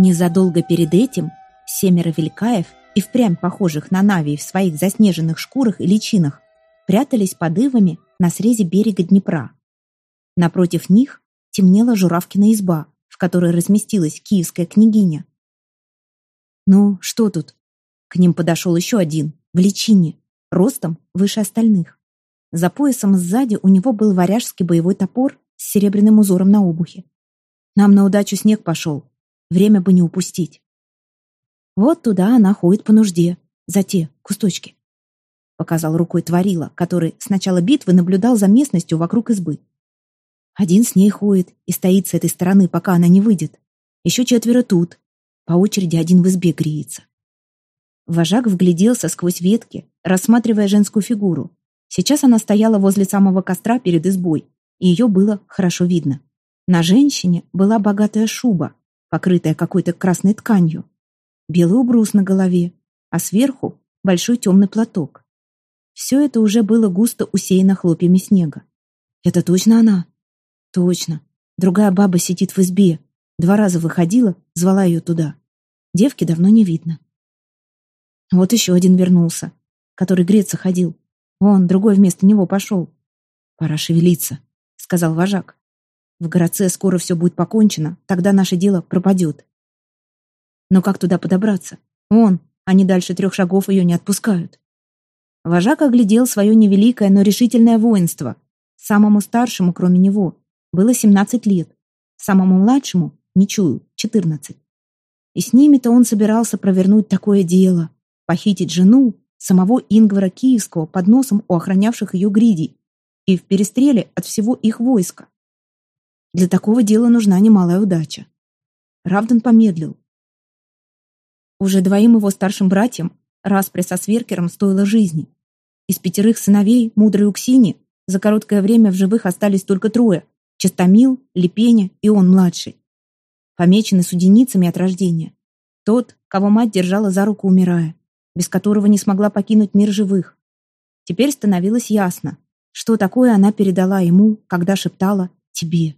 Незадолго перед этим семеро великаев и впрямь похожих на Навии в своих заснеженных шкурах и личинах прятались под ивами на срезе берега Днепра. Напротив них темнела Журавкина изба, в которой разместилась киевская княгиня. «Ну, что тут?» К ним подошел еще один, в личине, ростом выше остальных. За поясом сзади у него был варяжский боевой топор с серебряным узором на обухе. «Нам на удачу снег пошел. Время бы не упустить». Вот туда она ходит по нужде, за те кусточки показал рукой Творила, который с начала битвы наблюдал за местностью вокруг избы. Один с ней ходит и стоит с этой стороны, пока она не выйдет. Еще четверо тут. По очереди один в избе греется. Вожак вгляделся сквозь ветки, рассматривая женскую фигуру. Сейчас она стояла возле самого костра перед избой, и ее было хорошо видно. На женщине была богатая шуба, покрытая какой-то красной тканью, белый убрус на голове, а сверху большой темный платок. Все это уже было густо усеяно хлопьями снега. «Это точно она?» «Точно. Другая баба сидит в избе. Два раза выходила, звала ее туда. Девки давно не видно». Вот еще один вернулся, который греться ходил. Он, другой вместо него пошел. «Пора шевелиться», — сказал вожак. «В городце скоро все будет покончено, тогда наше дело пропадет». Но как туда подобраться? Он, они дальше трех шагов ее не отпускают. Вожак оглядел свое невеликое, но решительное воинство. Самому старшему, кроме него, было 17 лет. Самому младшему, не чую, 14. И с ними-то он собирался провернуть такое дело. Похитить жену самого Ингвара Киевского под носом у охранявших ее гриди и в перестреле от всего их войска. Для такого дела нужна немалая удача. Равдан помедлил. Уже двоим его старшим братьям Распри со Сверкером стоила жизни. Из пятерых сыновей мудрой Уксини за короткое время в живых остались только трое – Чистомил, Лепеня и он младший. Помечены суденицами от рождения. Тот, кого мать держала за руку, умирая, без которого не смогла покинуть мир живых. Теперь становилось ясно, что такое она передала ему, когда шептала «тебе».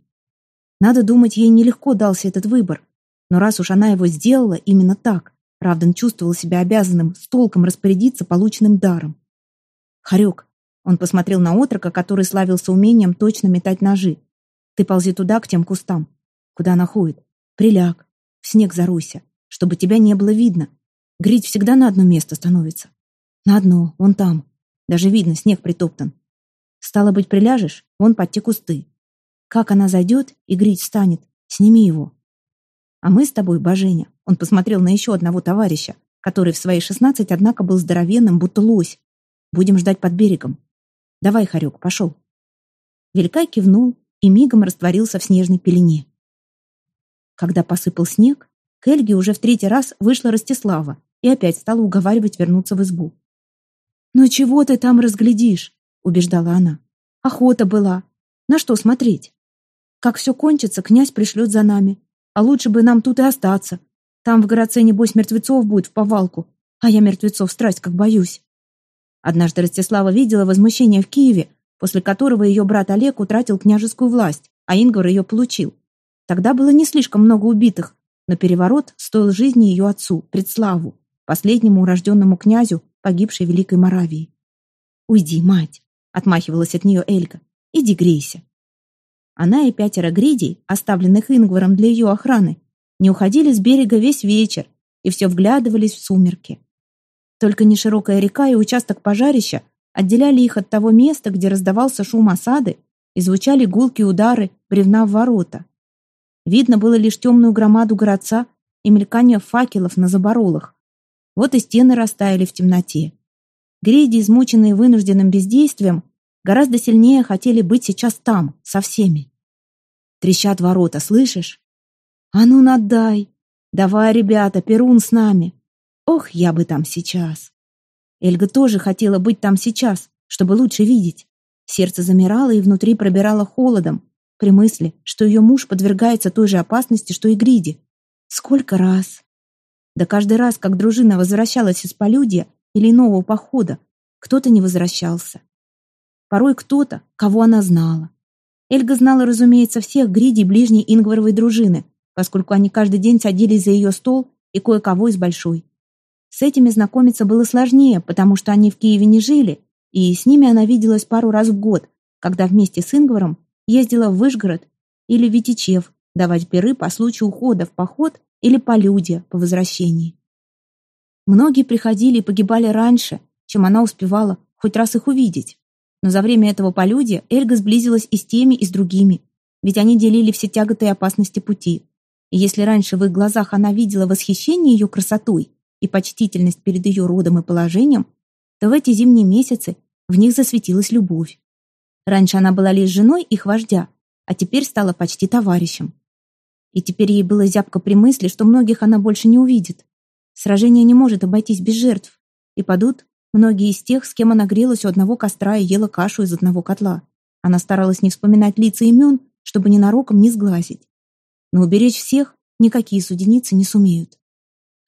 Надо думать, ей нелегко дался этот выбор, но раз уж она его сделала именно так, Равдан чувствовал себя обязанным с толком распорядиться полученным даром. «Харек!» Он посмотрел на отрока, который славился умением точно метать ножи. «Ты ползи туда, к тем кустам. Куда она ходит? Приляг. В снег заройся, чтобы тебя не было видно. Грить всегда на одно место становится. На одно, вон там. Даже видно, снег притоптан. Стало быть, приляжешь, вон под те кусты. Как она зайдет и грить встанет, сними его. А мы с тобой, Боженя, он посмотрел на еще одного товарища, который в свои шестнадцать, однако, был здоровенным, будто лось. Будем ждать под берегом. Давай, Харек, пошел. Великай кивнул и мигом растворился в снежной пелене. Когда посыпал снег, к Эльге уже в третий раз вышла Ростислава и опять стала уговаривать вернуться в избу. «Ну чего ты там разглядишь?» — убеждала она. «Охота была. На что смотреть? Как все кончится, князь пришлет за нами. А лучше бы нам тут и остаться. Там в городце, небось, мертвецов будет в повалку, а я мертвецов страсть как боюсь. Однажды Ростислава видела возмущение в Киеве, после которого ее брат Олег утратил княжескую власть, а Ингвар ее получил. Тогда было не слишком много убитых, но переворот стоил жизни ее отцу, Предславу, последнему урожденному князю, погибшей Великой Моравии. «Уйди, мать!» — отмахивалась от нее Эльга. «Иди грейся». Она и пятеро гридей, оставленных Ингваром для ее охраны, не уходили с берега весь вечер и все вглядывались в сумерки. Только неширокая река и участок пожарища отделяли их от того места, где раздавался шум осады и звучали гулкие удары бревна в ворота. Видно было лишь темную громаду городца и мелькание факелов на заборолах. Вот и стены растаяли в темноте. Гриди, измученные вынужденным бездействием, гораздо сильнее хотели быть сейчас там, со всеми. Трещат ворота, слышишь? «А ну, надай! Давай, ребята, Перун с нами! Ох, я бы там сейчас!» Эльга тоже хотела быть там сейчас, чтобы лучше видеть. Сердце замирало и внутри пробирало холодом, при мысли, что ее муж подвергается той же опасности, что и Гриди. Сколько раз? Да каждый раз, как дружина возвращалась из полюдия или иного похода, кто-то не возвращался. Порой кто-то, кого она знала. Эльга знала, разумеется, всех Гриди ближней Ингваровой дружины, поскольку они каждый день садились за ее стол и кое-кого из большой. С этими знакомиться было сложнее, потому что они в Киеве не жили, и с ними она виделась пару раз в год, когда вместе с Ингваром ездила в Выжгород или Витичев давать перы по случаю ухода в поход или полюдия по возвращении. Многие приходили и погибали раньше, чем она успевала хоть раз их увидеть. Но за время этого полюдия Эльга сблизилась и с теми, и с другими, ведь они делили все тяготы и опасности пути. И если раньше в их глазах она видела восхищение ее красотой и почтительность перед ее родом и положением, то в эти зимние месяцы в них засветилась любовь. Раньше она была лишь женой их вождя, а теперь стала почти товарищем. И теперь ей было зябко при мысли, что многих она больше не увидит. Сражение не может обойтись без жертв, и падут многие из тех, с кем она грелась у одного костра и ела кашу из одного котла. Она старалась не вспоминать лица имен, чтобы ненароком не сглазить. Но уберечь всех никакие суденицы не сумеют.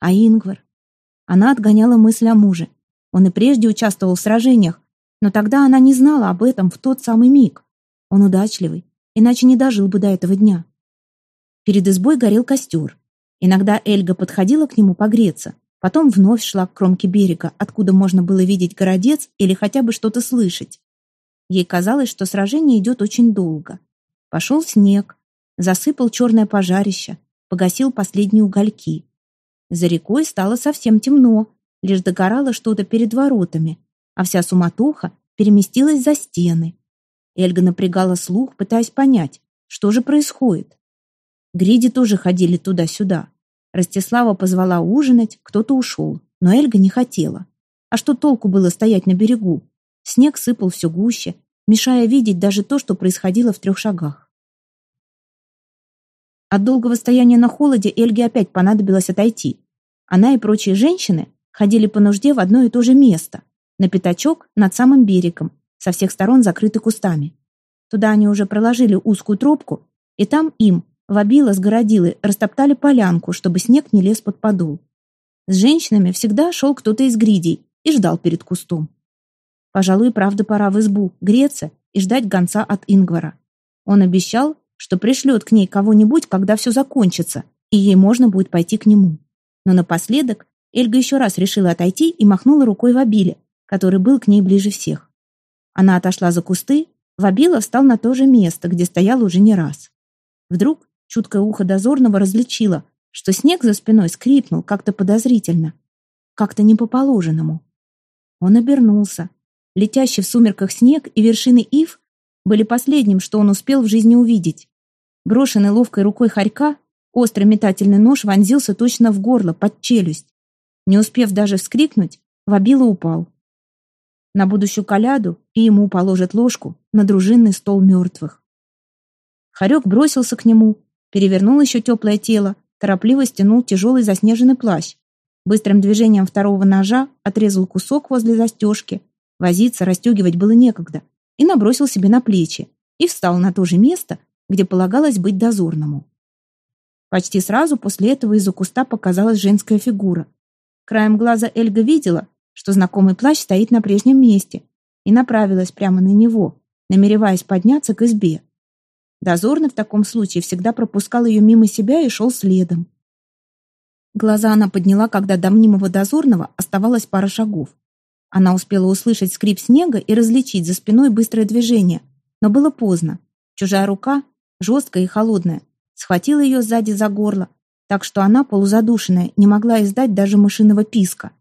А Ингвар? Она отгоняла мысль о муже. Он и прежде участвовал в сражениях, но тогда она не знала об этом в тот самый миг. Он удачливый, иначе не дожил бы до этого дня. Перед избой горел костер. Иногда Эльга подходила к нему погреться, потом вновь шла к кромке берега, откуда можно было видеть городец или хотя бы что-то слышать. Ей казалось, что сражение идет очень долго. Пошел снег, засыпал черное пожарище, погасил последние угольки. За рекой стало совсем темно, лишь догорало что-то перед воротами, а вся суматоха переместилась за стены. Эльга напрягала слух, пытаясь понять, что же происходит. Гриди тоже ходили туда-сюда. Ростислава позвала ужинать, кто-то ушел, но Эльга не хотела. А что толку было стоять на берегу? Снег сыпал все гуще, мешая видеть даже то, что происходило в трех шагах. От долгого стояния на холоде Эльге опять понадобилось отойти. Она и прочие женщины ходили по нужде в одно и то же место, на пятачок над самым берегом, со всех сторон закрыты кустами. Туда они уже проложили узкую тропку, и там им, вобило, сгородилы, растоптали полянку, чтобы снег не лез под подол. С женщинами всегда шел кто-то из гридей и ждал перед кустом. Пожалуй, правда, пора в избу, греться и ждать гонца от Ингвара. Он обещал, что пришлет к ней кого-нибудь, когда все закончится, и ей можно будет пойти к нему. Но напоследок Эльга еще раз решила отойти и махнула рукой в обиле, который был к ней ближе всех. Она отошла за кусты, Вабила встал на то же место, где стоял уже не раз. Вдруг чуткое ухо дозорного различило, что снег за спиной скрипнул как-то подозрительно, как-то не по-положенному. Он обернулся. Летящий в сумерках снег и вершины ив были последним, что он успел в жизни увидеть. Брошенный ловкой рукой хорька, острый метательный нож вонзился точно в горло, под челюсть. Не успев даже вскрикнуть, Вабила упал на будущую коляду и ему положат ложку на дружинный стол мертвых. Харек бросился к нему, перевернул еще теплое тело, торопливо стянул тяжелый заснеженный плащ. Быстрым движением второго ножа отрезал кусок возле застежки. Возиться, расстегивать было некогда. И набросил себе на плечи. И встал на то же место, где полагалось быть дозорному. Почти сразу после этого из-за куста показалась женская фигура. Краем глаза Эльга видела, что знакомый плащ стоит на прежнем месте, и направилась прямо на него, намереваясь подняться к избе. Дозорный в таком случае всегда пропускал ее мимо себя и шел следом. Глаза она подняла, когда до мнимого дозорного оставалось пара шагов. Она успела услышать скрип снега и различить за спиной быстрое движение, но было поздно. Чужая рука, жесткая и холодная, схватила ее сзади за горло, так что она, полузадушенная, не могла издать даже мышиного писка.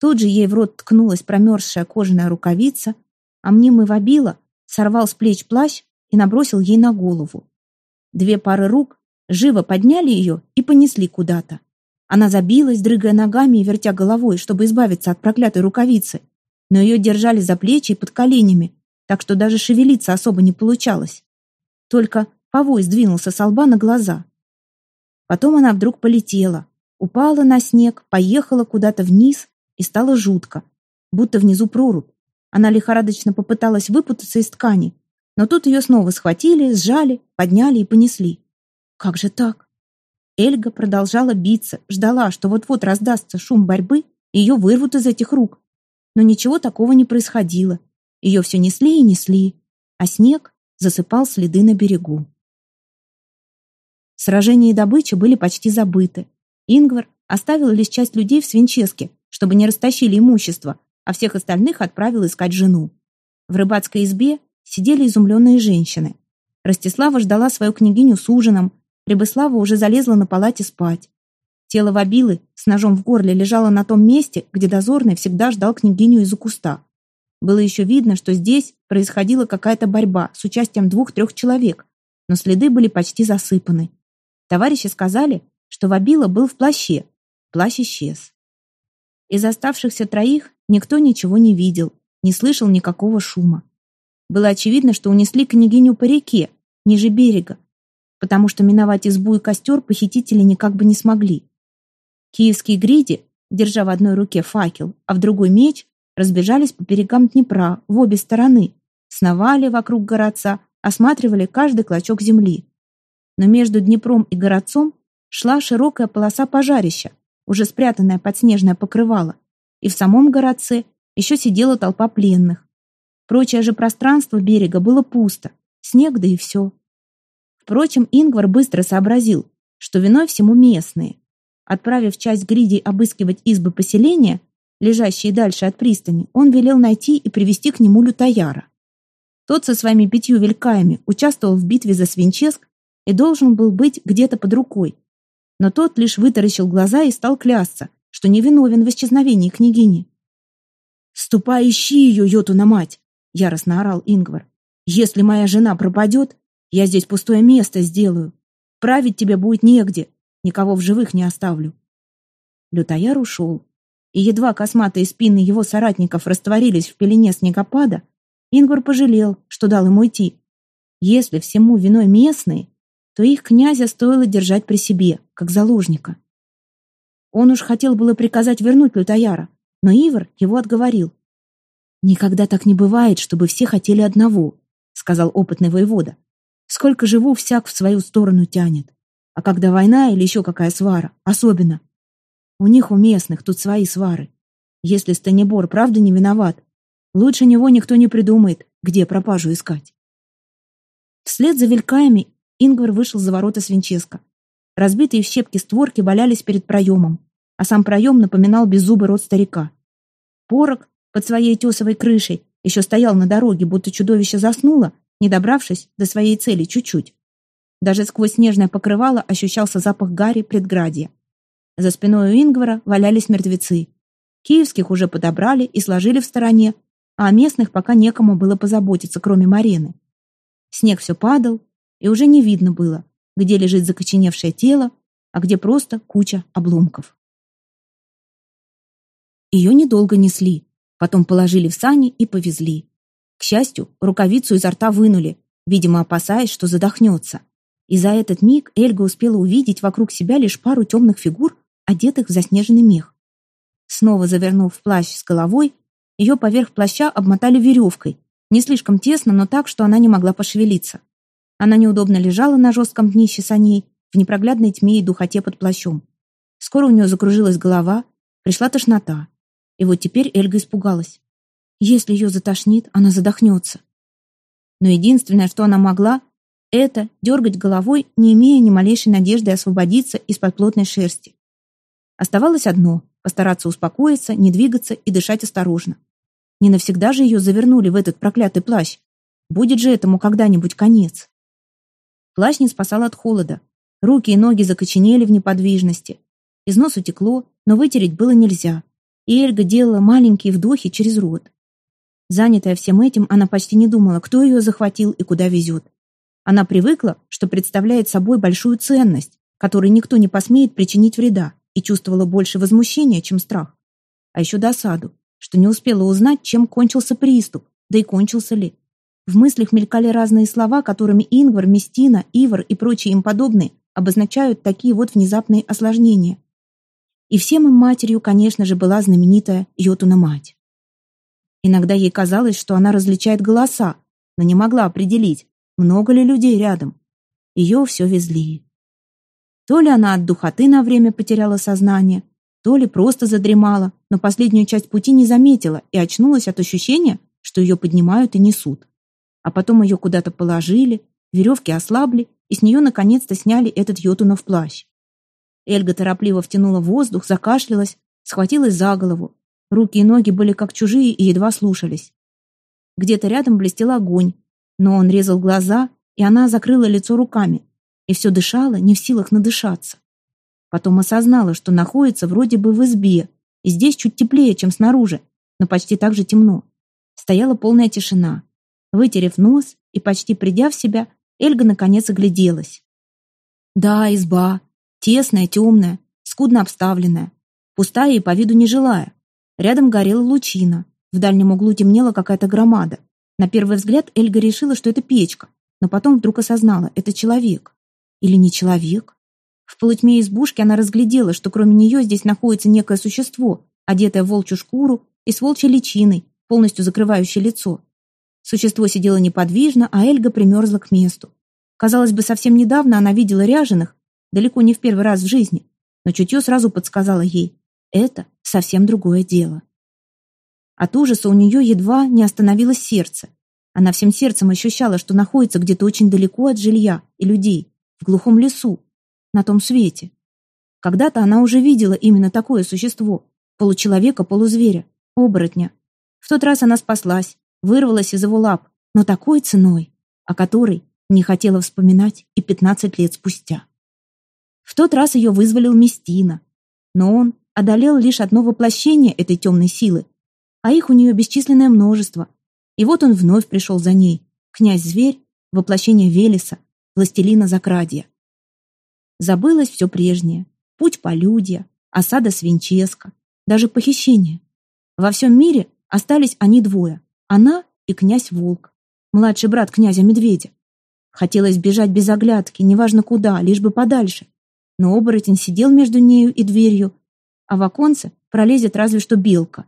Тут же ей в рот ткнулась промерзшая кожаная рукавица, а мнимый вобила, сорвал с плеч плащ и набросил ей на голову. Две пары рук живо подняли ее и понесли куда-то. Она забилась, дрыгая ногами и вертя головой, чтобы избавиться от проклятой рукавицы, но ее держали за плечи и под коленями, так что даже шевелиться особо не получалось. Только повой сдвинулся со лба на глаза. Потом она вдруг полетела, упала на снег, поехала куда-то вниз, и стало жутко, будто внизу прорубь. Она лихорадочно попыталась выпутаться из ткани, Но тут ее снова схватили, сжали, подняли и понесли. Как же так? Эльга продолжала биться, ждала, что вот-вот раздастся шум борьбы, и ее вырвут из этих рук. Но ничего такого не происходило. Ее все несли и несли, а снег засыпал следы на берегу. Сражения и добыча были почти забыты. Ингвар оставил лишь часть людей в Свинческе, чтобы не растащили имущество, а всех остальных отправил искать жену. В рыбацкой избе сидели изумленные женщины. Ростислава ждала свою княгиню с ужином, Рябыслава уже залезла на палате спать. Тело Вабилы с ножом в горле лежало на том месте, где дозорный всегда ждал княгиню из-за куста. Было еще видно, что здесь происходила какая-то борьба с участием двух-трех человек, но следы были почти засыпаны. Товарищи сказали, что Вабила был в плаще. Плащ исчез. Из оставшихся троих никто ничего не видел, не слышал никакого шума. Было очевидно, что унесли княгиню по реке, ниже берега, потому что миновать избу и костер похитители никак бы не смогли. Киевские гриди, держа в одной руке факел, а в другой меч, разбежались по берегам Днепра в обе стороны, сновали вокруг городца, осматривали каждый клочок земли. Но между Днепром и городцом шла широкая полоса пожарища, уже спрятанная под снежное покрывало, и в самом городце еще сидела толпа пленных. Прочее же пространство берега было пусто, снег да и все. Впрочем, Ингвар быстро сообразил, что виной всему местные. Отправив часть гридей обыскивать избы поселения, лежащие дальше от пристани, он велел найти и привести к нему лютаяра. Тот со своими пятью велькаями участвовал в битве за Свинческ и должен был быть где-то под рукой. Но тот лишь вытаращил глаза и стал клясться, что невиновен в исчезновении княгини. «Ступай, ищи ее, Йотуна мать!» — яростно орал Ингвар. «Если моя жена пропадет, я здесь пустое место сделаю. Править тебе будет негде, никого в живых не оставлю». Лютаяр ушел, и едва косматые спины его соратников растворились в пелене снегопада, Ингвар пожалел, что дал ему идти. Если всему виной местные, то их князя стоило держать при себе, как заложника. Он уж хотел было приказать вернуть Лютаяра, но Ивар его отговорил. «Никогда так не бывает, чтобы все хотели одного», — сказал опытный воевода. «Сколько живу, всяк в свою сторону тянет. А когда война или еще какая свара, особенно. У них, у местных, тут свои свары. Если Станибор правда не виноват, лучше него никто не придумает, где пропажу искать». Вслед за велькаями Ингвар вышел за ворота Свинческа. Разбитые в щепки створки валялись перед проемом, а сам проем напоминал беззубый рот старика. Порог под своей тесовой крышей еще стоял на дороге, будто чудовище заснуло, не добравшись до своей цели чуть-чуть. Даже сквозь снежное покрывало ощущался запах гари предградья. За спиной у Ингвара валялись мертвецы. Киевских уже подобрали и сложили в стороне, а о местных пока некому было позаботиться, кроме Марены. Снег все падал, и уже не видно было, где лежит закоченевшее тело, а где просто куча обломков. Ее недолго несли, потом положили в сани и повезли. К счастью, рукавицу изо рта вынули, видимо, опасаясь, что задохнется. И за этот миг Эльга успела увидеть вокруг себя лишь пару темных фигур, одетых в заснеженный мех. Снова завернув в плащ с головой, ее поверх плаща обмотали веревкой, не слишком тесно, но так, что она не могла пошевелиться. Она неудобно лежала на жестком днище саней, в непроглядной тьме и духоте под плащом. Скоро у нее закружилась голова, пришла тошнота. И вот теперь Эльга испугалась. Если ее затошнит, она задохнется. Но единственное, что она могла, это дергать головой, не имея ни малейшей надежды освободиться из-под плотной шерсти. Оставалось одно — постараться успокоиться, не двигаться и дышать осторожно. Не навсегда же ее завернули в этот проклятый плащ. Будет же этому когда-нибудь конец. Плащ не спасал от холода. Руки и ноги закоченели в неподвижности. Из носа текло, но вытереть было нельзя. И Эльга делала маленькие вдохи через рот. Занятая всем этим, она почти не думала, кто ее захватил и куда везет. Она привыкла, что представляет собой большую ценность, которой никто не посмеет причинить вреда, и чувствовала больше возмущения, чем страх. А еще досаду, что не успела узнать, чем кончился приступ, да и кончился ли. В мыслях мелькали разные слова, которыми Ингвар, Местина, Ивар и прочие им подобные обозначают такие вот внезапные осложнения. И всем им матерью, конечно же, была знаменитая Йотуна-мать. Иногда ей казалось, что она различает голоса, но не могла определить, много ли людей рядом. Ее все везли. То ли она от духоты на время потеряла сознание, то ли просто задремала, но последнюю часть пути не заметила и очнулась от ощущения, что ее поднимают и несут. А потом ее куда-то положили, веревки ослабли, и с нее наконец-то сняли этот йотунов плащ. Эльга торопливо втянула воздух, закашлялась, схватилась за голову. Руки и ноги были как чужие и едва слушались. Где-то рядом блестел огонь, но он резал глаза, и она закрыла лицо руками, и все дышала, не в силах надышаться. Потом осознала, что находится вроде бы в избе, и здесь чуть теплее, чем снаружи, но почти так же темно. Стояла полная тишина. Вытерев нос и почти придя в себя, Эльга наконец огляделась. Да, изба. Тесная, темная, скудно обставленная. Пустая и по виду нежилая. Рядом горела лучина. В дальнем углу темнела какая-то громада. На первый взгляд Эльга решила, что это печка, но потом вдруг осознала – это человек. Или не человек? В полутьме избушки она разглядела, что кроме нее здесь находится некое существо, одетое в волчью шкуру и с волчьей личиной, полностью закрывающее лицо. Существо сидело неподвижно, а Эльга примерзла к месту. Казалось бы, совсем недавно она видела ряженых, далеко не в первый раз в жизни, но чутье сразу подсказало ей – это совсем другое дело. От ужаса у нее едва не остановилось сердце. Она всем сердцем ощущала, что находится где-то очень далеко от жилья и людей, в глухом лесу, на том свете. Когда-то она уже видела именно такое существо, получеловека, полузверя, оборотня. В тот раз она спаслась, вырвалась из его лап, но такой ценой, о которой не хотела вспоминать и 15 лет спустя. В тот раз ее вызволил Местина, но он одолел лишь одно воплощение этой темной силы, а их у нее бесчисленное множество. И вот он вновь пришел за ней, князь-зверь, воплощение Велеса, властелина Закрадья. Забылось все прежнее, путь полюдья, осада Свинческа, даже похищение. Во всем мире остались они двое, она и князь-волк, младший брат князя-медведя. Хотелось бежать без оглядки, неважно куда, лишь бы подальше. Но оборотень сидел между нею и дверью, а в оконце пролезет разве что белка.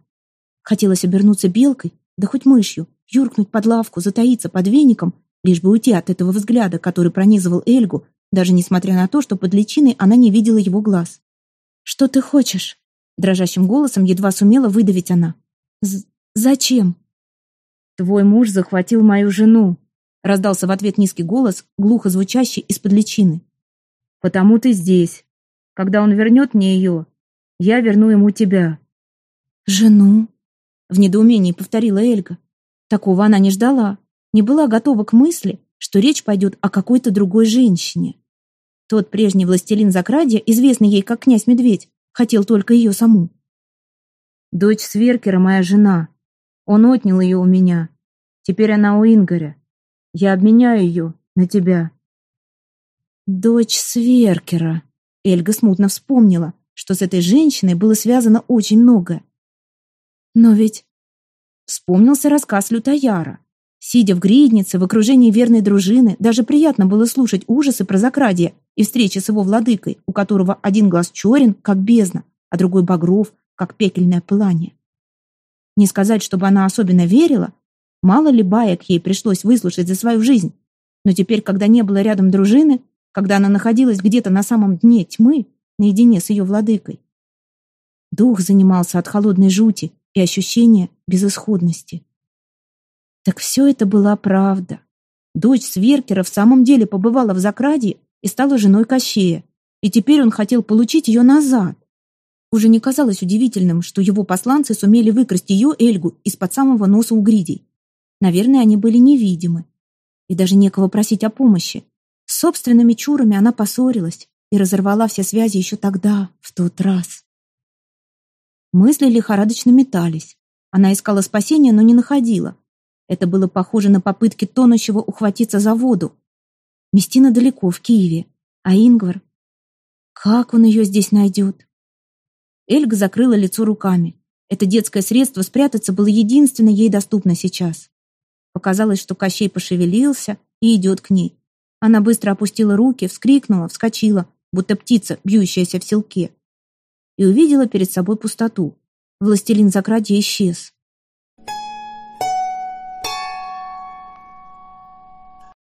Хотелось обернуться белкой, да хоть мышью, юркнуть под лавку, затаиться под веником, лишь бы уйти от этого взгляда, который пронизывал Эльгу, даже несмотря на то, что под личиной она не видела его глаз. «Что ты хочешь?» Дрожащим голосом едва сумела выдавить она. «Зачем?» «Твой муж захватил мою жену», — раздался в ответ низкий голос, глухо звучащий из-под личины. «Потому ты здесь. Когда он вернет мне ее, я верну ему тебя». «Жену?» — в недоумении повторила Эльга. Такого она не ждала, не была готова к мысли, что речь пойдет о какой-то другой женщине. Тот прежний властелин Закрадья, известный ей как князь-медведь, хотел только ее саму. «Дочь Сверкера моя жена», он отнял ее у меня. Теперь она у Ингоря. Я обменяю ее на тебя». «Дочь Сверкера». Эльга смутно вспомнила, что с этой женщиной было связано очень многое. Но ведь... Вспомнился рассказ Лютаяра. Сидя в гриднице, в окружении верной дружины, даже приятно было слушать ужасы про закрадье и встречи с его владыкой, у которого один глаз черен, как бездна, а другой багров, как пекельное пылание. Не сказать, чтобы она особенно верила. Мало ли баек ей пришлось выслушать за свою жизнь. Но теперь, когда не было рядом дружины, когда она находилась где-то на самом дне тьмы, наедине с ее владыкой, дух занимался от холодной жути и ощущения безысходности. Так все это была правда. Дочь Сверкера в самом деле побывала в Закрадье и стала женой Кощея, и теперь он хотел получить ее назад. Уже не казалось удивительным, что его посланцы сумели выкрасть ее, Эльгу, из-под самого носа у гридей. Наверное, они были невидимы. И даже некого просить о помощи. С собственными чурами она поссорилась и разорвала все связи еще тогда, в тот раз. Мысли лихорадочно метались. Она искала спасения, но не находила. Это было похоже на попытки тонущего ухватиться за воду. Местина далеко, в Киеве. А Ингвар? Как он ее здесь найдет? Эльга закрыла лицо руками. Это детское средство спрятаться было единственно ей доступно сейчас. Показалось, что Кощей пошевелился и идет к ней. Она быстро опустила руки, вскрикнула, вскочила, будто птица, бьющаяся в селке. И увидела перед собой пустоту. Властелин Закрадья исчез.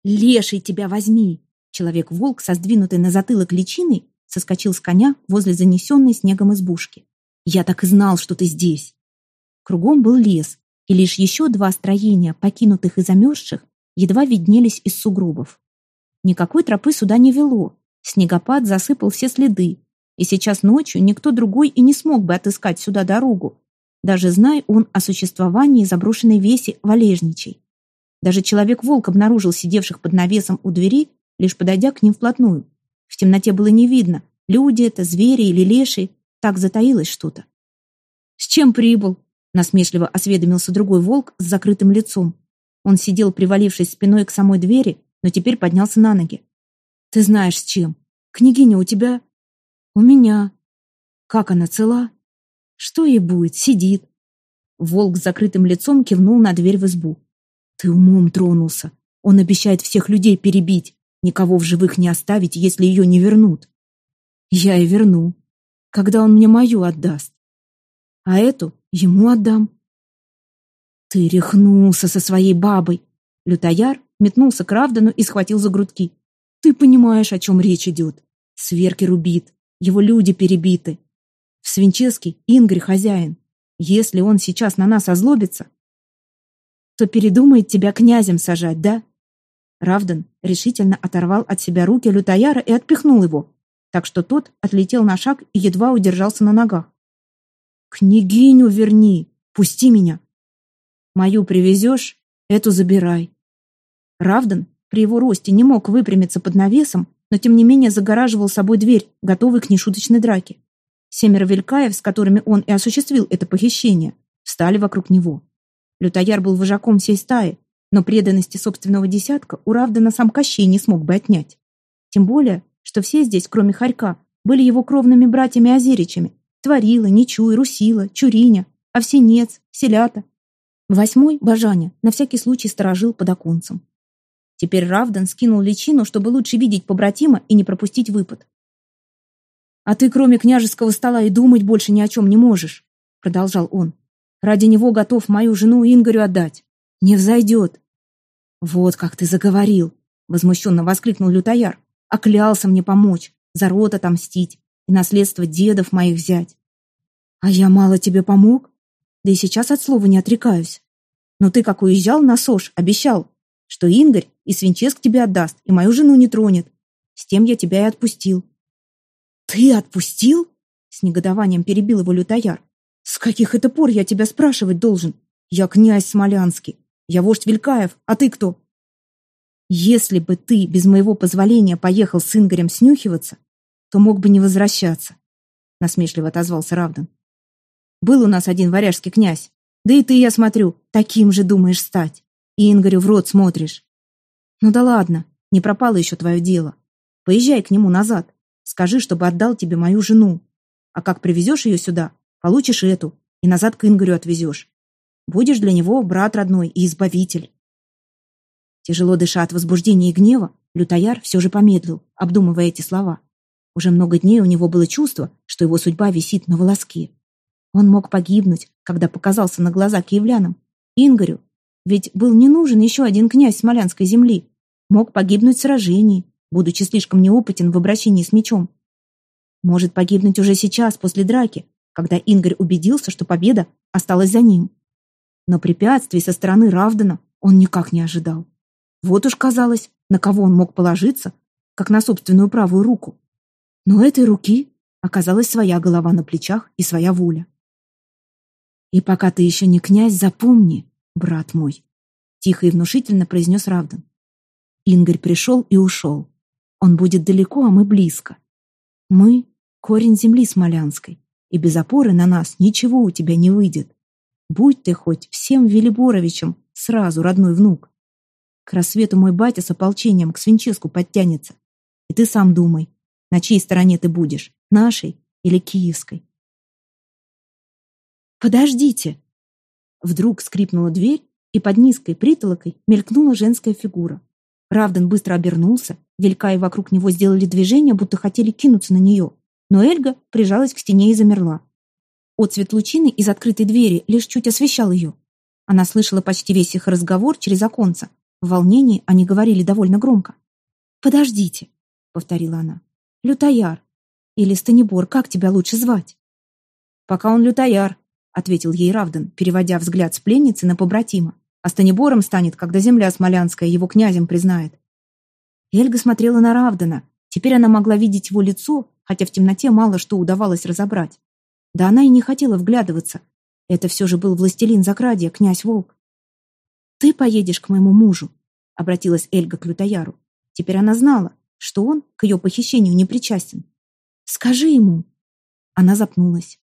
«Леший тебя возьми!» Человек-волк со сдвинутой на затылок личиной соскочил с коня возле занесенной снегом избушки. «Я так и знал, что ты здесь!» Кругом был лес, и лишь еще два строения, покинутых и замерзших, едва виднелись из сугробов. Никакой тропы сюда не вело, снегопад засыпал все следы, и сейчас ночью никто другой и не смог бы отыскать сюда дорогу, даже зная он о существовании заброшенной веси Валежничей. Даже человек-волк обнаружил сидевших под навесом у двери, лишь подойдя к ним вплотную. В темноте было не видно, люди это, звери или леши, так затаилось что-то. «С чем прибыл?» — насмешливо осведомился другой волк с закрытым лицом. Он сидел, привалившись спиной к самой двери, но теперь поднялся на ноги. «Ты знаешь, с чем. Княгиня у тебя?» «У меня». «Как она цела?» «Что ей будет? Сидит». Волк с закрытым лицом кивнул на дверь в избу. Ты умом тронулся. Он обещает всех людей перебить, никого в живых не оставить, если ее не вернут. Я и верну, когда он мне мою отдаст. А эту ему отдам. Ты рехнулся со своей бабой. Лютояр метнулся к Равдану и схватил за грудки. Ты понимаешь, о чем речь идет. Сверкер убит, его люди перебиты. В Свинческе Ингрь хозяин. Если он сейчас на нас озлобится, то передумает тебя князем сажать, да?» Равдан решительно оторвал от себя руки лютояра и отпихнул его, так что тот отлетел на шаг и едва удержался на ногах. «Княгиню верни! Пусти меня!» «Мою привезешь, эту забирай!» Равдан при его росте не мог выпрямиться под навесом, но тем не менее загораживал собой дверь, готовый к нешуточной драке. Семеро велькаев, с которыми он и осуществил это похищение, встали вокруг него. Лютояр был вожаком всей стаи, но преданности собственного десятка у Равдана сам Кощей не смог бы отнять. Тем более, что все здесь, кроме Харька, были его кровными братьями-озеричами. Творила, Нечуй, Русила, Чуриня, Овсенец, Селята. Восьмой, Бажаня, на всякий случай сторожил под оконцем. Теперь Равдан скинул личину, чтобы лучше видеть побратима и не пропустить выпад. «А ты, кроме княжеского стола, и думать больше ни о чем не можешь», продолжал он. Ради него готов мою жену Ингорю отдать. Не взойдет. Вот как ты заговорил, возмущенно воскликнул лютояр. Оклялся мне помочь, за рот отомстить и наследство дедов моих взять. А я мало тебе помог? Да и сейчас от слова не отрекаюсь. Но ты, как уезжал на Сош, обещал, что Ингорь и Свинческ тебе отдаст, и мою жену не тронет. С тем я тебя и отпустил. Ты отпустил? С негодованием перебил его лютояр. «С каких это пор я тебя спрашивать должен? Я князь Смолянский. Я вождь Велькаев. А ты кто?» «Если бы ты без моего позволения поехал с Ингорем снюхиваться, то мог бы не возвращаться», — насмешливо отозвался Равдан. «Был у нас один варяжский князь. Да и ты, я смотрю, таким же думаешь стать. И Ингорю в рот смотришь. Ну да ладно, не пропало еще твое дело. Поезжай к нему назад. Скажи, чтобы отдал тебе мою жену. А как привезешь ее сюда, Получишь эту и назад к Ингорю отвезешь. Будешь для него брат родной и избавитель. Тяжело дыша от возбуждения и гнева, Лютояр все же помедлил, обдумывая эти слова. Уже много дней у него было чувство, что его судьба висит на волоске. Он мог погибнуть, когда показался на глаза киевлянам. Ингорю, ведь был не нужен еще один князь Смолянской земли. Мог погибнуть в сражении, будучи слишком неопытен в обращении с мечом. Может погибнуть уже сейчас, после драки, когда Ингорь убедился, что победа осталась за ним. Но препятствий со стороны Равдана он никак не ожидал. Вот уж казалось, на кого он мог положиться, как на собственную правую руку. Но этой руки оказалась своя голова на плечах и своя воля. «И пока ты еще не князь, запомни, брат мой», тихо и внушительно произнес Равдан. Ингорь пришел и ушел. Он будет далеко, а мы близко. Мы — корень земли смолянской, и без опоры на нас ничего у тебя не выйдет. Будь ты хоть всем Велиборовичем сразу родной внук. К рассвету мой батя с ополчением к Свинческу подтянется. И ты сам думай, на чьей стороне ты будешь, нашей или киевской. «Подождите!» Вдруг скрипнула дверь, и под низкой притолокой мелькнула женская фигура. Равден быстро обернулся, Велька и вокруг него сделали движение, будто хотели кинуться на нее но Эльга прижалась к стене и замерла. Отцвет лучины из открытой двери лишь чуть освещал ее. Она слышала почти весь их разговор через оконца, В волнении они говорили довольно громко. «Подождите», — повторила она. «Лютояр. Или Станибор, как тебя лучше звать?» «Пока он лютояр», — ответил ей Равдан, переводя взгляд с пленницы на побратима. «А Станибором станет, когда земля смолянская его князем признает». Эльга смотрела на Равдана. Теперь она могла видеть его лицо, хотя в темноте мало что удавалось разобрать. Да она и не хотела вглядываться. Это все же был властелин Закрадия, князь Волк. «Ты поедешь к моему мужу», — обратилась Эльга к Лютояру. Теперь она знала, что он к ее похищению не причастен. «Скажи ему». Она запнулась.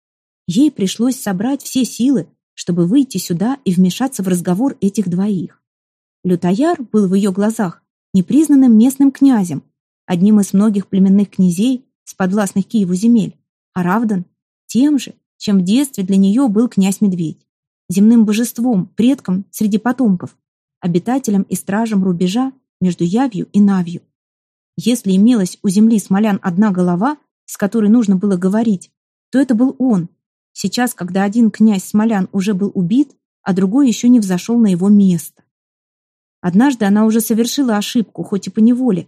Ей пришлось собрать все силы, чтобы выйти сюда и вмешаться в разговор этих двоих. Лютояр был в ее глазах непризнанным местным князем, одним из многих племенных князей с подвластных Киеву земель, а Равдан — тем же, чем в детстве для нее был князь-медведь земным божеством, предком среди потомков, обитателем и стражем рубежа между Явью и Навью. Если имелась у земли смолян одна голова, с которой нужно было говорить, то это был он. Сейчас, когда один князь смолян уже был убит, а другой еще не взошел на его место. Однажды она уже совершила ошибку, хоть и по неволе.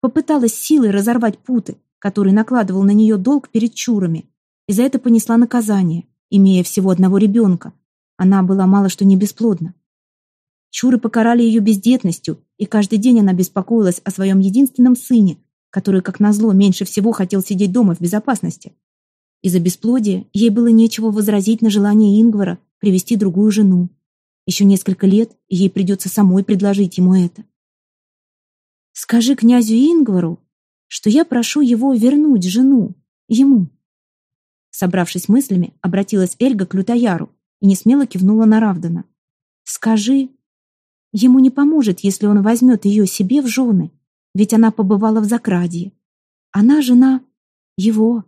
Попыталась силой разорвать путы, которые накладывал на нее долг перед чурами, и за это понесла наказание, имея всего одного ребенка, она была мало что не бесплодна. Чуры покарали ее бездетностью, и каждый день она беспокоилась о своем единственном сыне, который, как назло, меньше всего хотел сидеть дома в безопасности. Из-за бесплодия ей было нечего возразить на желание Ингвара привести другую жену. Еще несколько лет, ей придется самой предложить ему это. «Скажи князю Ингвару, что я прошу его вернуть жену, ему». Собравшись мыслями, обратилась Эльга к Лютояру, и несмело кивнула на Равдана. «Скажи, ему не поможет, если он возьмет ее себе в жены, ведь она побывала в Закрадье. Она жена его.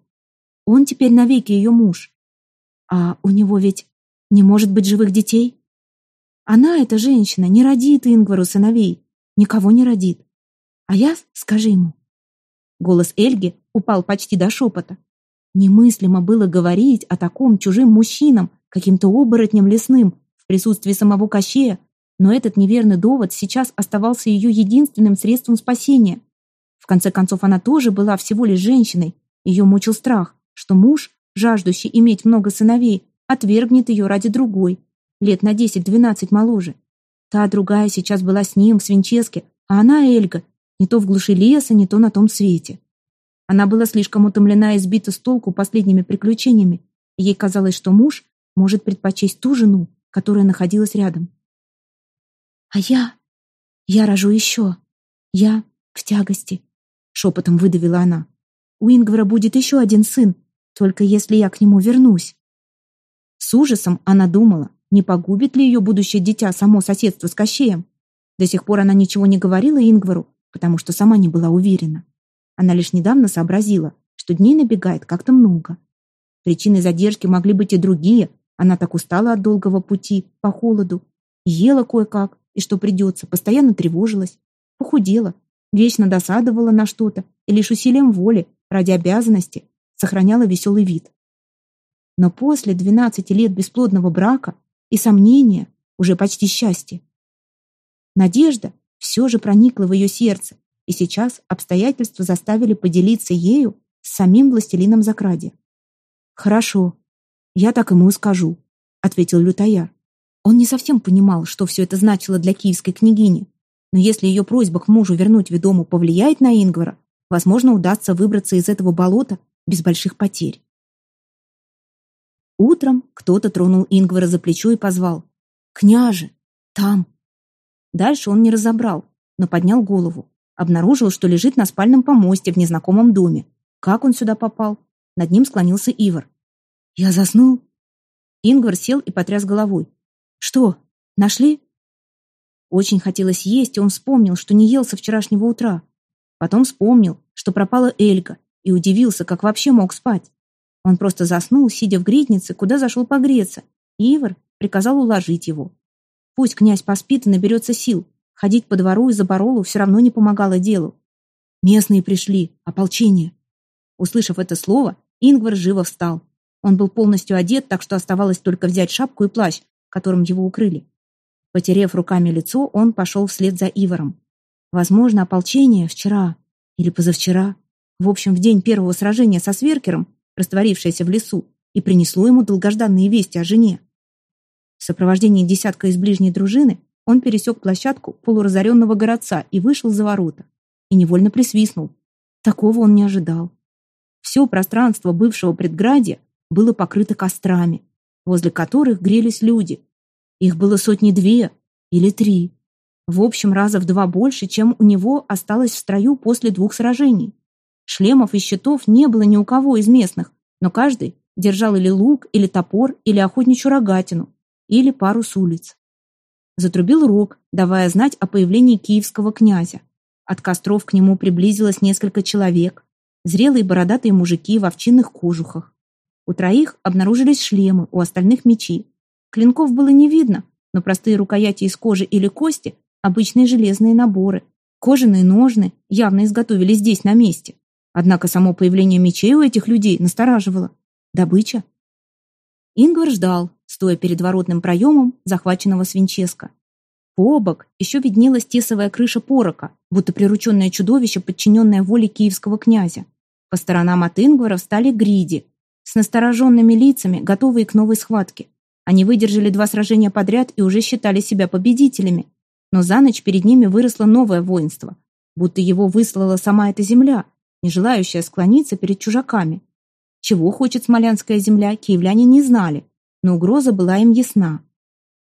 Он теперь навеки ее муж. А у него ведь не может быть живых детей? Она, эта женщина, не родит Ингвару сыновей, никого не родит. А я, скажи ему». Голос Эльги упал почти до шепота. Немыслимо было говорить о таком чужим мужчинам, каким-то оборотнем лесным в присутствии самого Кощея, но этот неверный довод сейчас оставался ее единственным средством спасения. В конце концов, она тоже была всего лишь женщиной. Ее мучил страх, что муж, жаждущий иметь много сыновей, отвергнет ее ради другой, лет на 10-12 моложе. Та другая сейчас была с ним в Свинческе, а она Эльга, не то в глуши леса, не то на том свете. Она была слишком утомлена и сбита с толку последними приключениями, ей казалось, что муж может предпочесть ту жену, которая находилась рядом. «А я? Я рожу еще. Я в тягости», — шепотом выдавила она. «У Ингвара будет еще один сын, только если я к нему вернусь». С ужасом она думала, не погубит ли ее будущее дитя само соседство с Кощеем. До сих пор она ничего не говорила Ингвару, потому что сама не была уверена. Она лишь недавно сообразила, что дней набегает как-то много. Причиной задержки могли быть и другие, она так устала от долгого пути, по холоду. Ела кое-как, и что придется, постоянно тревожилась. Похудела, вечно досадовала на что-то, и лишь усилием воли, ради обязанности, сохраняла веселый вид. Но после 12 лет бесплодного брака и сомнения, уже почти счастье, надежда все же проникла в ее сердце, и сейчас обстоятельства заставили поделиться ею с самим властелином Закрадия. «Хорошо, «Я так ему и скажу», — ответил Лютояр. Он не совсем понимал, что все это значило для киевской княгини, но если ее просьба к мужу вернуть ведому повлияет на Ингвара, возможно, удастся выбраться из этого болота без больших потерь. Утром кто-то тронул Ингвара за плечо и позвал. «Княже! Там!» Дальше он не разобрал, но поднял голову. Обнаружил, что лежит на спальном помосте в незнакомом доме. Как он сюда попал? Над ним склонился Ивар. «Я заснул?» Ингвар сел и потряс головой. «Что, нашли?» Очень хотелось есть, и он вспомнил, что не ел со вчерашнего утра. Потом вспомнил, что пропала Эльга, и удивился, как вообще мог спать. Он просто заснул, сидя в гриднице, куда зашел погреться, Ивар приказал уложить его. Пусть князь поспит и наберется сил. Ходить по двору и за баролу все равно не помогало делу. Местные пришли, ополчение. Услышав это слово, Ингвар живо встал. Он был полностью одет, так что оставалось только взять шапку и плащ, которым его укрыли. Потерев руками лицо, он пошел вслед за Ивором. Возможно, ополчение вчера или позавчера, в общем, в день первого сражения со Сверкером, растворившееся в лесу, и принесло ему долгожданные вести о жене. В сопровождении десятка из ближней дружины он пересек площадку полуразоренного городца и вышел за ворота. И невольно присвистнул. Такого он не ожидал. Все пространство бывшего предградия было покрыто кострами, возле которых грелись люди. Их было сотни две или три. В общем, раза в два больше, чем у него осталось в строю после двух сражений. Шлемов и щитов не было ни у кого из местных, но каждый держал или лук, или топор, или охотничью рогатину, или пару с улиц. Затрубил рог, давая знать о появлении киевского князя. От костров к нему приблизилось несколько человек. Зрелые бородатые мужики в овчинных кожухах. У троих обнаружились шлемы, у остальных мечи. Клинков было не видно, но простые рукояти из кожи или кости, обычные железные наборы, кожаные ножны явно изготовили здесь на месте. Однако само появление мечей у этих людей настораживало. Добыча? Ингвар ждал, стоя перед воротным проемом захваченного свинческа. По обок еще виднелась тесовая крыша порока, будто прирученное чудовище, подчиненное воле киевского князя. По сторонам от Ингвара встали гриди, с настороженными лицами, готовые к новой схватке. Они выдержали два сражения подряд и уже считали себя победителями. Но за ночь перед ними выросло новое воинство, будто его выслала сама эта земля, не желающая склониться перед чужаками. Чего хочет смолянская земля, киевляне не знали, но угроза была им ясна.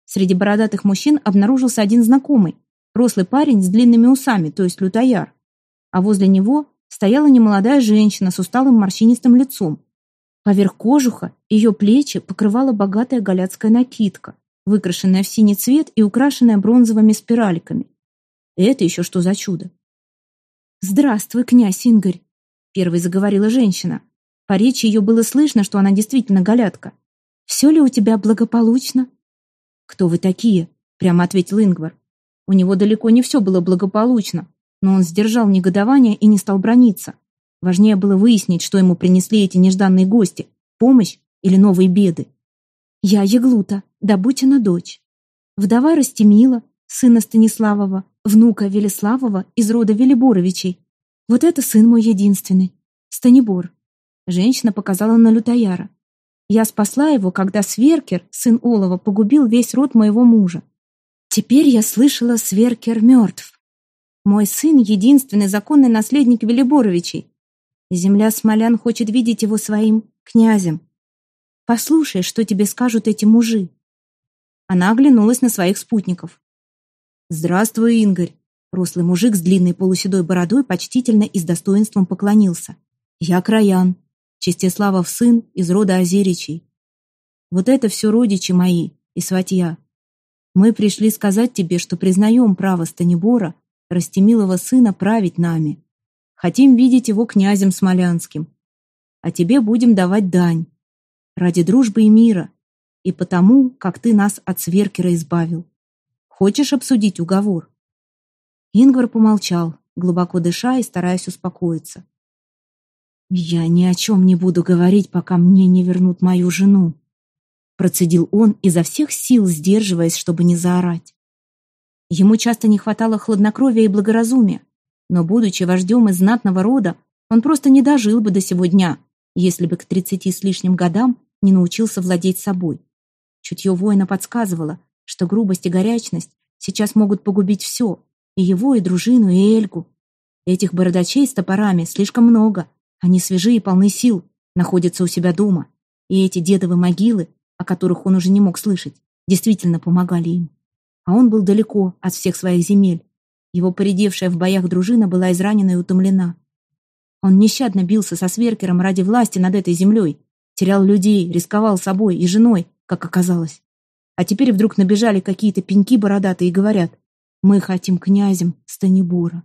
Среди бородатых мужчин обнаружился один знакомый, рослый парень с длинными усами, то есть лютояр. А возле него стояла немолодая женщина с усталым морщинистым лицом. Поверх кожуха ее плечи покрывала богатая галяцкая накидка, выкрашенная в синий цвет и украшенная бронзовыми спиральками. Это еще что за чудо? «Здравствуй, князь Ингарь!» — первой заговорила женщина. По речи ее было слышно, что она действительно галятка. «Все ли у тебя благополучно?» «Кто вы такие?» — прямо ответил Ингвар. У него далеко не все было благополучно, но он сдержал негодование и не стал брониться. Важнее было выяснить, что ему принесли эти нежданные гости — помощь или новые беды. «Я Еглута, Добутина дочь. Вдова Растемила, сына Станиславова, внука Велеславова из рода Велиборовичей. Вот это сын мой единственный, Станибор». Женщина показала на Лютояра. Я спасла его, когда Сверкер, сын Олова, погубил весь род моего мужа. Теперь я слышала, Сверкер мертв. Мой сын — единственный законный наследник Велиборовичей. Земля Смолян хочет видеть его своим князем. Послушай, что тебе скажут эти мужи. Она оглянулась на своих спутников. «Здравствуй, Ингарь!» Рослый мужик с длинной полуседой бородой почтительно и с достоинством поклонился. «Я Краян, Честиславов сын из рода Озеричей. Вот это все родичи мои и сватья. Мы пришли сказать тебе, что признаем право Станибора, Растемилова сына, править нами. Хотим видеть его князем Смолянским. А тебе будем давать дань. Ради дружбы и мира. И потому, как ты нас от Сверкера избавил. Хочешь обсудить уговор?» Ингвар помолчал, глубоко дыша и стараясь успокоиться. «Я ни о чем не буду говорить, пока мне не вернут мою жену», процедил он, изо всех сил сдерживаясь, чтобы не заорать. Ему часто не хватало хладнокровия и благоразумия, но, будучи вождем из знатного рода, он просто не дожил бы до сего дня, если бы к тридцати с лишним годам не научился владеть собой. Чутье воина подсказывало, что грубость и горячность сейчас могут погубить все, и его, и дружину, и Эльгу. Этих бородачей с топорами слишком много, они свежие и полны сил, находятся у себя дома. И эти дедовы могилы, о которых он уже не мог слышать, действительно помогали им. А он был далеко от всех своих земель. Его поредевшая в боях дружина была изранена и утомлена. Он нещадно бился со Сверкером ради власти над этой землей, терял людей, рисковал собой и женой, как оказалось. А теперь вдруг набежали какие-то пеньки бородатые и говорят, «Мы хотим князем Станибора».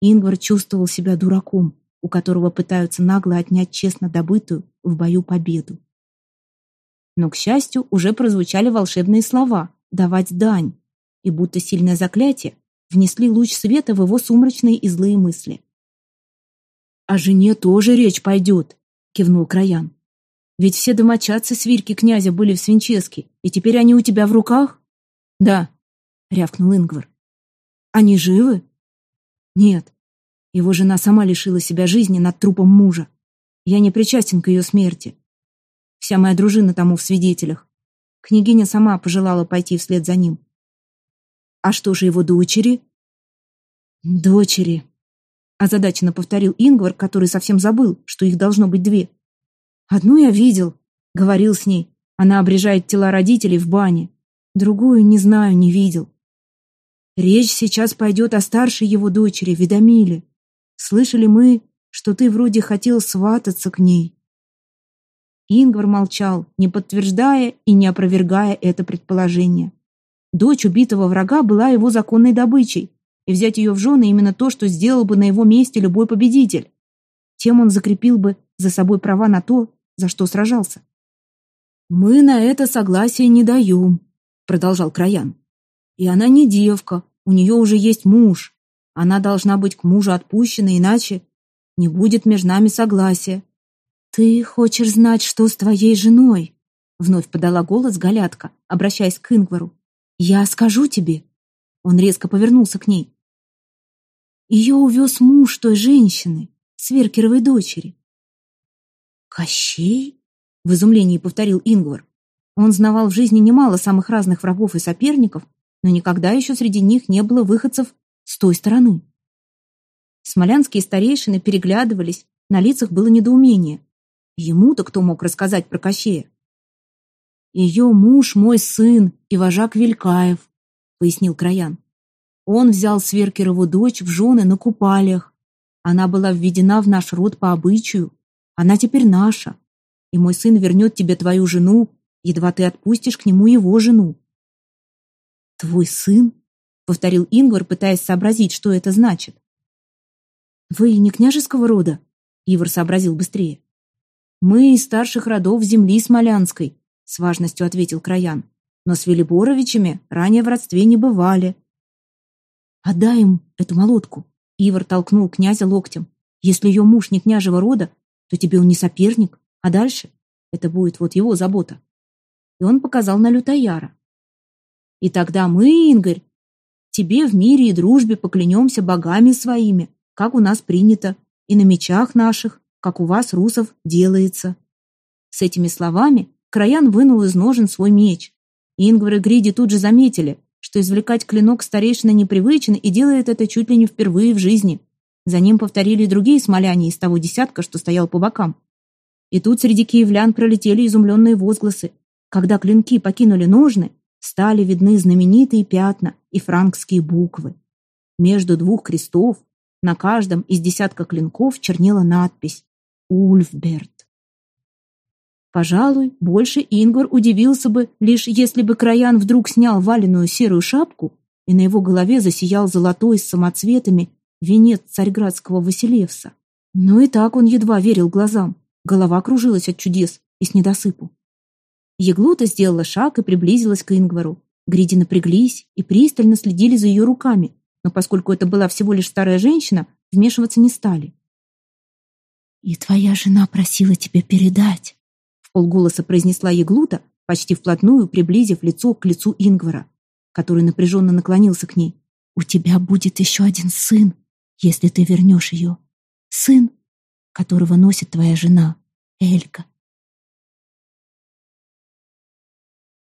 Ингвар чувствовал себя дураком, у которого пытаются нагло отнять честно добытую в бою победу. Но, к счастью, уже прозвучали волшебные слова «давать дань», и будто сильное заклятие внесли луч света в его сумрачные и злые мысли. «О жене тоже речь пойдет», — кивнул Краян. «Ведь все домочадцы свирки князя были в Свинческе, и теперь они у тебя в руках?» «Да», — рявкнул Ингвар. «Они живы?» «Нет. Его жена сама лишила себя жизни над трупом мужа. Я не причастен к ее смерти. Вся моя дружина тому в свидетелях. Княгиня сама пожелала пойти вслед за ним. А что же его дочери? Дочери. Озадаченно повторил Ингвар, который совсем забыл, что их должно быть две. Одну я видел, говорил с ней. Она обрежает тела родителей в бане. Другую не знаю, не видел. Речь сейчас пойдет о старшей его дочери, Ведомиле. Слышали мы, что ты вроде хотел свататься к ней. Ингвар молчал, не подтверждая и не опровергая это предположение. Дочь убитого врага была его законной добычей, и взять ее в жены именно то, что сделал бы на его месте любой победитель. Тем он закрепил бы за собой права на то, за что сражался. «Мы на это согласие не даем», — продолжал Краян. «И она не девка, у нее уже есть муж. Она должна быть к мужу отпущена, иначе не будет между нами согласия». «Ты хочешь знать, что с твоей женой?» Вновь подала голос Галятка, обращаясь к Ингвару. «Я скажу тебе». Он резко повернулся к ней. Ее увез муж той женщины, Сверкеровой дочери. «Кощей?» — в изумлении повторил Ингвар. Он знавал в жизни немало самых разных врагов и соперников, но никогда еще среди них не было выходцев с той стороны. Смолянские старейшины переглядывались, на лицах было недоумение. Ему-то кто мог рассказать про Кощея? «Ее муж мой сын и вожак Велькаев», — пояснил Краян. «Он взял Сверкерову дочь в жены на купалиях. Она была введена в наш род по обычаю. Она теперь наша. И мой сын вернет тебе твою жену, едва ты отпустишь к нему его жену». «Твой сын?» — повторил Ингвар, пытаясь сообразить, что это значит. «Вы не княжеского рода?» — Ивар сообразил быстрее. «Мы из старших родов земли Смолянской», — с важностью ответил Краян. «Но с Велиборовичами ранее в родстве не бывали». «Отдай им эту молотку», — Ивар толкнул князя локтем. «Если ее муж не княжего рода, то тебе он не соперник, а дальше это будет вот его забота». И он показал на Лютаяра. «И тогда мы, Ингорь, тебе в мире и дружбе поклянемся богами своими, как у нас принято, и на мечах наших, как у вас, русов, делается». С этими словами Краян вынул из ножен свой меч. Ингвар и Гриди тут же заметили, что извлекать клинок старейшина непривычен и делает это чуть ли не впервые в жизни. За ним повторили другие смоляне из того десятка, что стоял по бокам. И тут среди киевлян пролетели изумленные возгласы. Когда клинки покинули ножны, стали видны знаменитые пятна и франкские буквы. Между двух крестов на каждом из десятка клинков чернела надпись «Ульфберт». Пожалуй, больше Ингвар удивился бы, лишь если бы Краян вдруг снял валеную серую шапку, и на его голове засиял золотой с самоцветами венец царьградского Василевса. Но и так он едва верил глазам. Голова кружилась от чудес и с недосыпу. Еглута сделала шаг и приблизилась к Ингвару. Гриди напряглись и пристально следили за ее руками, но поскольку это была всего лишь старая женщина, вмешиваться не стали. «И твоя жена просила тебя передать», — в полголоса произнесла Еглута, почти вплотную приблизив лицо к лицу Ингвара, который напряженно наклонился к ней. «У тебя будет еще один сын, если ты вернешь ее. Сын, которого носит твоя жена, Элька.